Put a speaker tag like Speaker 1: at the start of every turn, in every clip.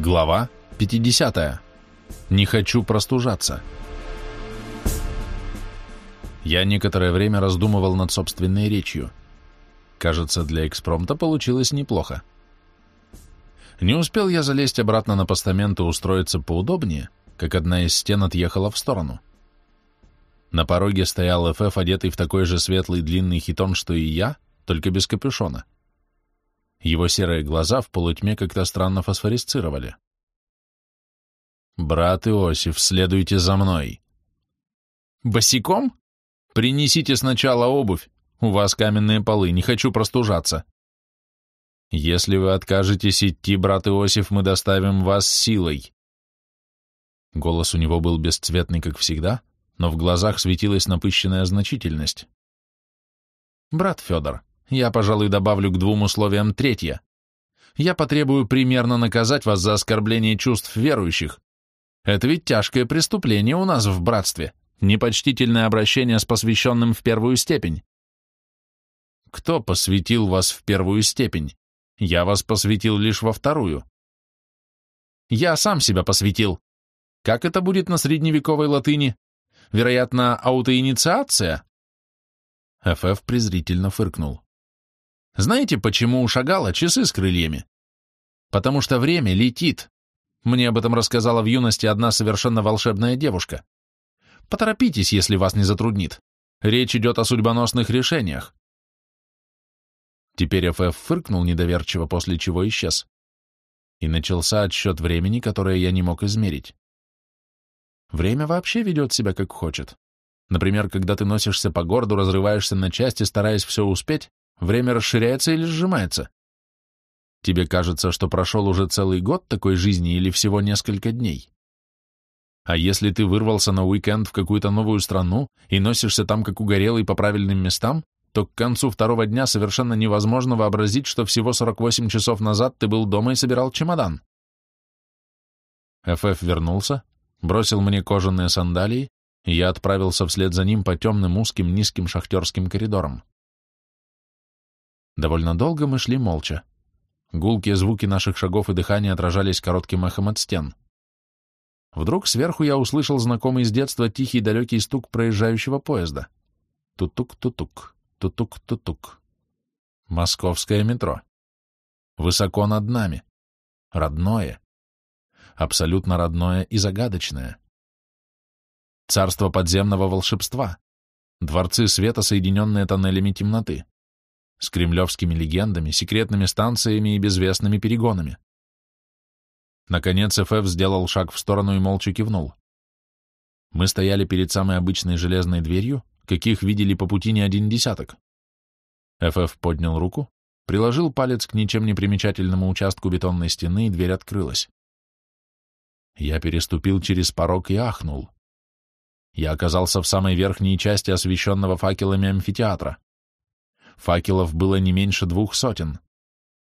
Speaker 1: Глава 50. Не хочу простужаться. Я некоторое время раздумывал над собственной речью. Кажется, для экспромта получилось неплохо. Не успел я залезть обратно на постамент и устроиться поудобнее, как одна из стен отъехала в сторону. На пороге стоял ФФ, одетый в такой же светлый длинный хитон, что и я, только без капюшона. Его серые глаза в полутьме как-то странно фосфорисцировали. «Брат Иосиф, следуйте за мной». «Босиком? Принесите сначала обувь. У вас каменные полы, не хочу простужаться». «Если вы откажетесь идти, брат Иосиф, мы доставим вас силой». Голос у него был бесцветный, как всегда, но в глазах светилась напыщенная значительность. «Брат Федор, я, пожалуй, добавлю к двум условиям третье. Я потребую примерно наказать вас за оскорбление чувств верующих. Это ведь тяжкое преступление у нас в братстве, непочтительное обращение с посвященным в первую степень. Кто посвятил вас в первую степень? Я вас посвятил лишь во вторую. Я сам себя посвятил. Как это будет на средневековой латыни? Вероятно, аутоинициация? ФФ презрительно фыркнул. Знаете, почему у Шагала часы с крыльями? Потому что время летит. Мне об этом рассказала в юности одна совершенно волшебная девушка. Поторопитесь, если вас не затруднит. Речь идет о судьбоносных решениях. Теперь ФФ фыркнул недоверчиво, после чего исчез. И начался отсчет времени, которое я не мог измерить. Время вообще ведет себя как хочет. Например, когда ты носишься по городу, разрываешься на части, стараясь все успеть, время расширяется или сжимается. Тебе кажется, что прошел уже целый год такой жизни или всего несколько дней. А если ты вырвался на уикенд в какую-то новую страну и носишься там как угорелый по правильным местам, то к концу второго дня совершенно невозможно вообразить, что всего 48 часов назад ты был дома и собирал чемодан. ФФ вернулся, бросил мне кожаные сандалии, и я отправился вслед за ним по темным узким низким шахтерским коридорам. Довольно долго мы шли молча. Гулкие звуки наших шагов и дыхания отражались коротким эхом от стен. Вдруг сверху я услышал знакомый с детства тихий далекий стук проезжающего поезда. Тутук-тутук, тутук-тутук. Московское метро. Высоко над нами. Родное абсолютно родное и загадочное. Царство подземного волшебства, дворцы света, соединенные тоннелями темноты, с кремлевскими легендами, секретными станциями и безвестными перегонами. Наконец ФФ сделал шаг в сторону и молча кивнул. Мы стояли перед самой обычной железной дверью, каких видели по пути не один десяток. ФФ поднял руку, приложил палец к ничем не примечательному участку бетонной стены, и дверь открылась. Я переступил через порог и ахнул. Я оказался в самой верхней части освещенного факелами амфитеатра. Факелов было не меньше двух сотен.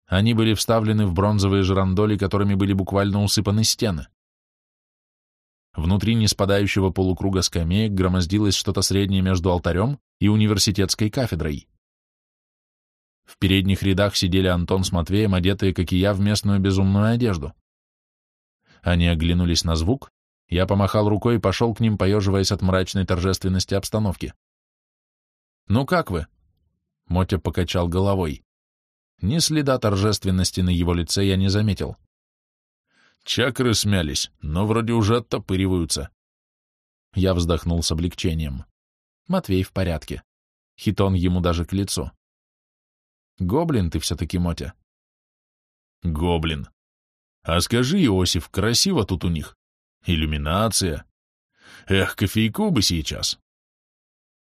Speaker 1: Они были вставлены в бронзовые жерандоли, которыми были буквально усыпаны стены. Внутри неспадающего полукруга скамеек громоздилось что-то среднее между алтарем и университетской кафедрой. В передних рядах сидели Антон с Матвеем, одетые, как и я, в местную безумную одежду. Они оглянулись на звук, я помахал рукой и пошел к ним, поеживаясь от мрачной торжественности обстановки. «Ну как вы?» Мотя покачал головой. Ни следа торжественности на его лице я не заметил. Чакры смялись, но вроде уже оттопыриваются. Я вздохнул с облегчением. Матвей в порядке. Хитон ему даже к лицу. Гоблин ты все-таки, Мотя. Гоблин. А скажи, Иосиф, красиво тут у них. Иллюминация. Эх, кофейку бы сейчас.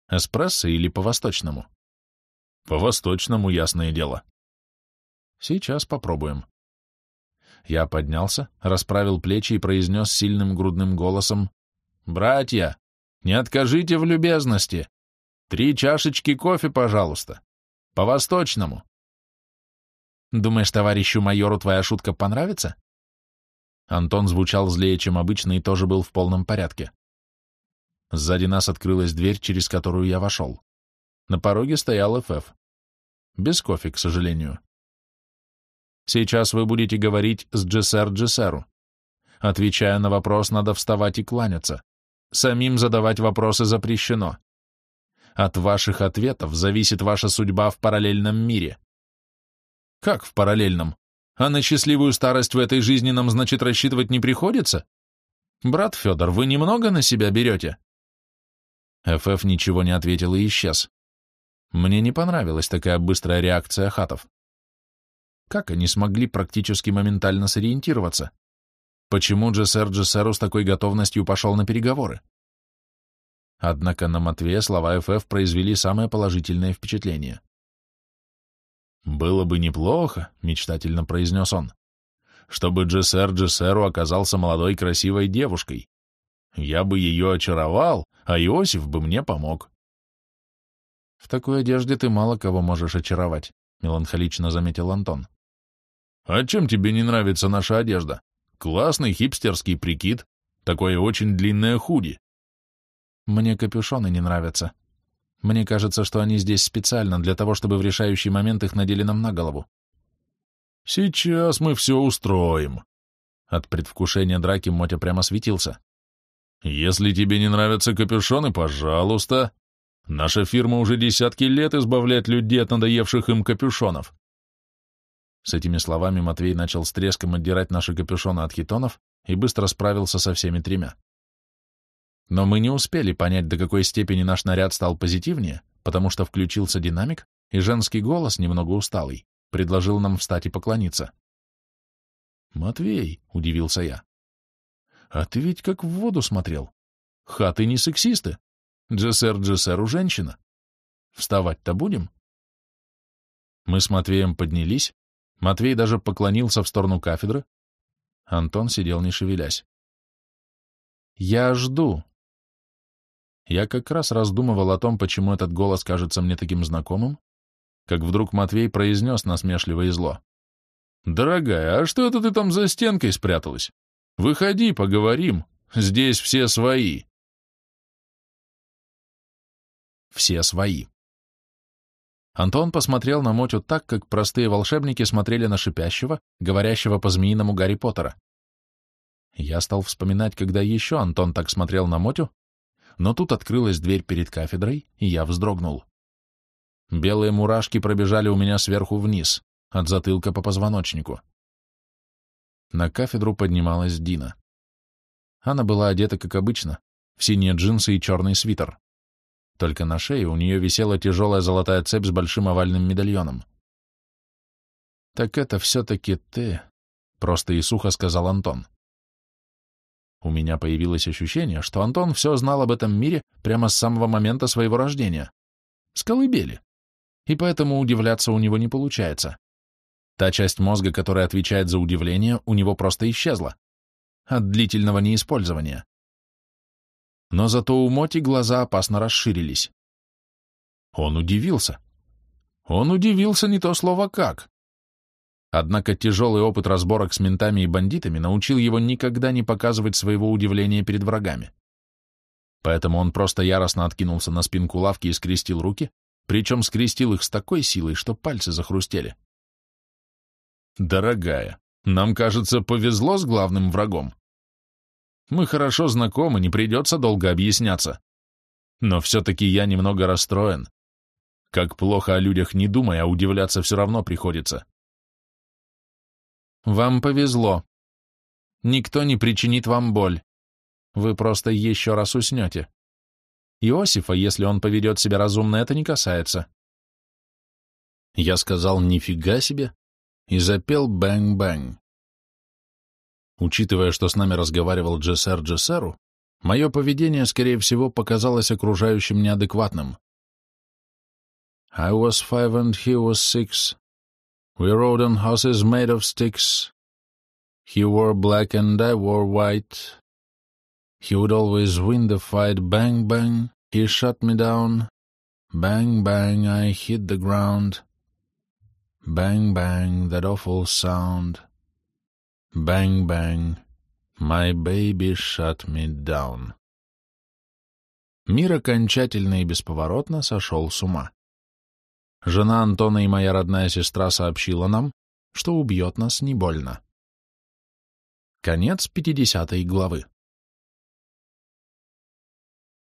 Speaker 1: Эспрессо или по-восточному? По-восточному, ясное дело. Сейчас попробуем. Я поднялся, расправил плечи и произнес сильным грудным голосом. «Братья, не откажите в любезности. Три чашечки кофе, пожалуйста. По-восточному». Думаешь, товарищу майору твоя шутка понравится? Антон звучал злее, чем обычно, и тоже был в полном порядке. Сзади нас открылась дверь, через которую я вошел. На пороге стоял ФФ. Без кофе, к сожалению. Сейчас вы будете говорить с Джессер Джессеру. Отвечая на вопрос, надо вставать и кланяться. Самим задавать вопросы запрещено. От ваших ответов зависит ваша судьба в параллельном мире. Как в параллельном? А на счастливую старость в этой жизни нам, значит, рассчитывать не приходится? Брат Федор, вы немного на себя берете? ФФ ничего не ответил и исчез. Мне не понравилась такая быстрая реакция хатов. Как они смогли практически моментально сориентироваться? Почему Джессер Джессеру с такой готовностью пошел на переговоры? Однако на Матвея слова ФФ произвели самое положительное впечатление. «Было бы неплохо», — мечтательно произнес он, «чтобы Джессер Джессеру оказался молодой красивой девушкой. Я бы ее очаровал, а Иосиф бы мне помог». «В такой одежде ты мало кого можешь очаровать», — меланхолично заметил Антон. «А чем тебе не нравится наша одежда? Классный хипстерский прикид, такое очень длинное худи». Мне капюшоны не нравятся. Мне кажется, что они здесь специально для того, чтобы в решающий момент их надели нам на голову. Сейчас мы все устроим. От предвкушения драки Мотя прямо светился. Если тебе не нравятся капюшоны, пожалуйста. Наша фирма уже десятки лет избавляет людей от надоевших им капюшонов. С этими словами Матвей начал с треском отдирать наши капюшоны от хитонов и быстро справился со всеми тремя. Но мы не успели понять, до какой степени наш наряд стал позитивнее, потому что включился динамик, и женский голос, немного усталый, предложил нам встать и поклониться. «Матвей», — удивился я, — «а ты ведь как в воду смотрел. Хаты не сексисты. Джессер Джессеру женщина. Вставать-то будем?» Мы с Матвеем поднялись, Матвей даже поклонился в сторону кафедры, Антон сидел не шевелясь. «Я жду», я как раз раздумывал о том, почему этот голос кажется мне таким знакомым, как вдруг Матвей произнес насмешливо и зло. «Дорогая, а что это ты там за стенкой спряталась? Выходи, поговорим. Здесь все свои». Все свои. Антон посмотрел на Мотю так, как простые волшебники смотрели на шипящего, говорящего по-змеиному Гарри Поттера. Я стал вспоминать, когда еще Антон так смотрел на Мотю, но тут открылась дверь перед кафедрой, и я вздрогнул. Белые мурашки пробежали у меня сверху вниз, от затылка по позвоночнику. На кафедру поднималась Дина. Она была одета, как обычно, в синие джинсы и черный свитер. Только на шее у нее висела тяжелая золотая цепь с большим овальным медальоном. «Так это все-таки ты», — просто и сухо сказал Антон. У меня появилось ощущение, что Антон все знал об этом мире прямо с самого момента своего рождения. С колыбели. И поэтому удивляться у него не получается. Та часть мозга, которая отвечает за удивление, у него просто исчезла. От длительного неиспользования. Но зато у Моти глаза опасно расширились. Он удивился. Он удивился не то слово как. Однако тяжелый опыт разборок с ментами и бандитами научил его никогда не показывать своего удивления перед врагами. Поэтому он просто яростно откинулся на спинку лавки и скрестил руки, причем скрестил их с такой силой, что пальцы захрустели. «Дорогая, нам, кажется, повезло с главным врагом. Мы хорошо знакомы, не придется долго объясняться. Но все-таки я немного расстроен. Как плохо о людях не думай, а удивляться все равно приходится. Вам повезло. Никто не причинит вам боль. Вы просто еще раз уснете. Иосифа, если он поведет себя разумно, это не касается. Я сказал «нифига себе» и запел «bang-bang». Учитывая, что с нами разговаривал Джессер Джессеру, мое поведение, скорее всего, показалось окружающим неадекватным. I was five and he was six. We rode on horses made of sticks. He wore black and I wore white. He would always win the fight. Bang, bang, he shot me down. Bang, bang, I hit the ground. Bang, bang, that awful sound. Bang, bang, my baby shut me down. Мир окончательно и бесповоротно сошел с ума. Жена Антона и моя родная сестра сообщила нам, что убьет нас не больно. Конец 50 главы.